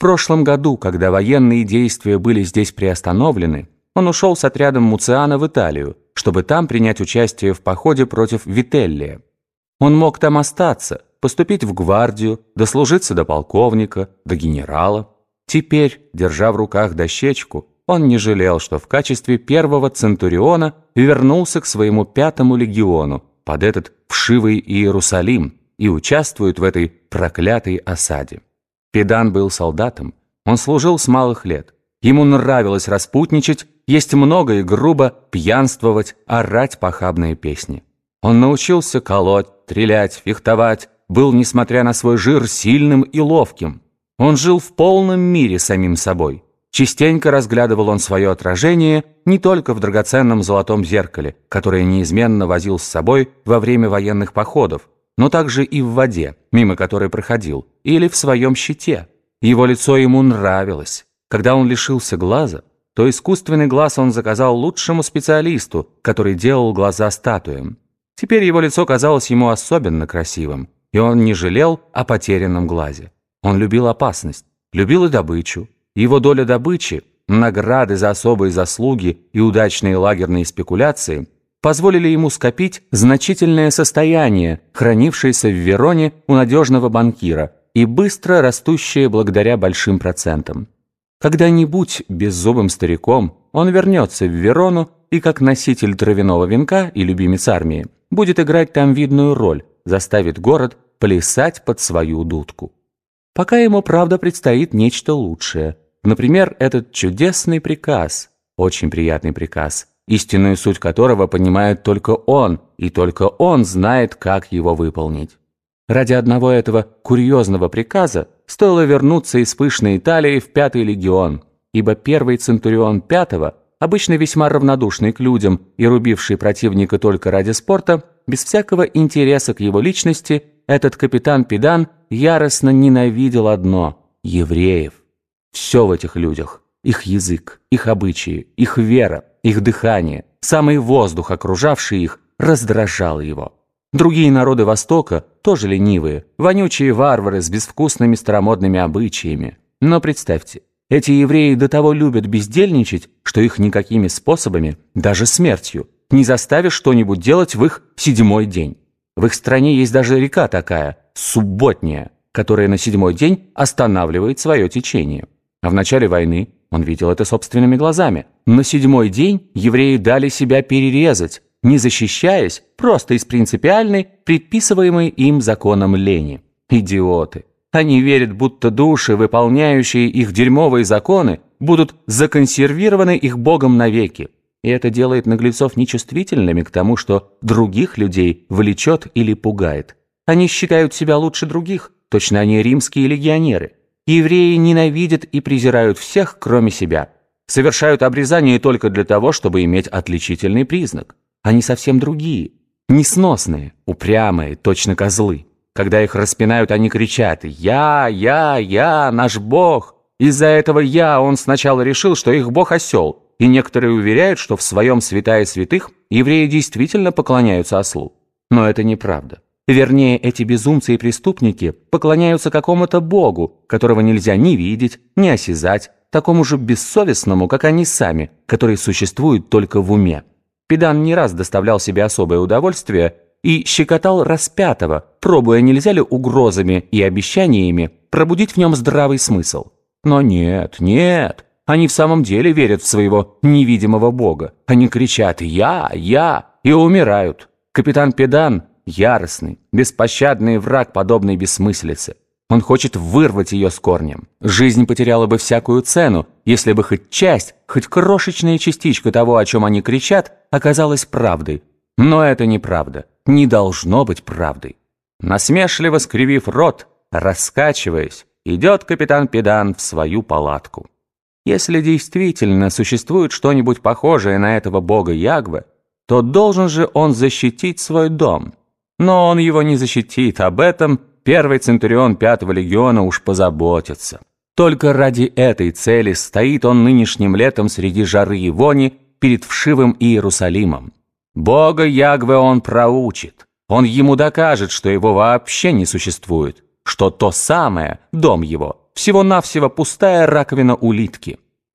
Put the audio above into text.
прошлом году, когда военные действия были здесь приостановлены, он ушел с отрядом Муциана в Италию, чтобы там принять участие в походе против Вителлия. Он мог там остаться, поступить в гвардию, дослужиться до полковника, до генерала. Теперь, держа в руках дощечку, он не жалел, что в качестве первого центуриона вернулся к своему пятому легиону под этот вшивый Иерусалим и участвует в этой проклятой осаде. Педан был солдатом, он служил с малых лет. Ему нравилось распутничать, есть много и грубо, пьянствовать, орать похабные песни. Он научился колоть, стрелять, фехтовать, был, несмотря на свой жир, сильным и ловким. Он жил в полном мире самим собой. Частенько разглядывал он свое отражение не только в драгоценном золотом зеркале, которое неизменно возил с собой во время военных походов, но также и в воде, мимо которой проходил, или в своем щите. Его лицо ему нравилось. Когда он лишился глаза, то искусственный глаз он заказал лучшему специалисту, который делал глаза статуям. Теперь его лицо казалось ему особенно красивым, и он не жалел о потерянном глазе. Он любил опасность, любил и добычу. Его доля добычи, награды за особые заслуги и удачные лагерные спекуляции – позволили ему скопить значительное состояние, хранившееся в Вероне у надежного банкира и быстро растущее благодаря большим процентам. Когда-нибудь беззубым стариком он вернется в Верону и как носитель травяного венка и любимец армии будет играть там видную роль, заставит город плясать под свою дудку. Пока ему, правда, предстоит нечто лучшее. Например, этот чудесный приказ, очень приятный приказ – истинную суть которого понимает только он, и только он знает, как его выполнить. Ради одного этого курьезного приказа стоило вернуться из пышной Италии в Пятый легион, ибо первый центурион Пятого, обычно весьма равнодушный к людям и рубивший противника только ради спорта, без всякого интереса к его личности, этот капитан Педан яростно ненавидел одно – евреев. Все в этих людях – их язык, их обычаи, их вера, их дыхание, самый воздух, окружавший их, раздражал его. Другие народы Востока тоже ленивые, вонючие варвары с безвкусными старомодными обычаями. Но представьте, эти евреи до того любят бездельничать, что их никакими способами, даже смертью, не заставишь что-нибудь делать в их седьмой день. В их стране есть даже река такая, субботняя, которая на седьмой день останавливает свое течение. А в начале войны он видел это собственными глазами. На седьмой день евреи дали себя перерезать, не защищаясь, просто из принципиальной, предписываемой им законом лени. Идиоты. Они верят, будто души, выполняющие их дерьмовые законы, будут законсервированы их Богом навеки. И это делает наглецов нечувствительными к тому, что других людей влечет или пугает. Они считают себя лучше других, точно они римские легионеры. Евреи ненавидят и презирают всех, кроме себя. Совершают обрезание только для того, чтобы иметь отличительный признак. Они совсем другие. Несносные, упрямые, точно козлы. Когда их распинают, они кричат «Я, я, я, наш Бог!» Из-за этого «я» он сначала решил, что их Бог осел, и некоторые уверяют, что в своем святая святых евреи действительно поклоняются ослу. Но это неправда. Вернее, эти безумцы и преступники поклоняются какому-то богу, которого нельзя ни видеть, ни осязать, такому же бессовестному, как они сами, который существует только в уме. Педан не раз доставлял себе особое удовольствие и щекотал распятого, пробуя, нельзя ли угрозами и обещаниями пробудить в нем здравый смысл. Но нет, нет, они в самом деле верят в своего невидимого бога. Они кричат «Я! Я!» и умирают. Капитан Педан яростный, беспощадный враг подобной бессмыслицы. Он хочет вырвать ее с корнем. Жизнь потеряла бы всякую цену, если бы хоть часть, хоть крошечная частичка того, о чем они кричат, оказалась правдой. Но это неправда, не должно быть правдой. Насмешливо скривив рот, раскачиваясь, идет капитан Педан в свою палатку. Если действительно существует что-нибудь похожее на этого бога Ягве, то должен же он защитить свой дом – но он его не защитит, об этом первый центурион пятого легиона уж позаботится. Только ради этой цели стоит он нынешним летом среди жары и вони перед вшивым Иерусалимом. Бога Ягве он проучит. Он ему докажет, что его вообще не существует, что то самое, дом его, всего-навсего пустая раковина улитки.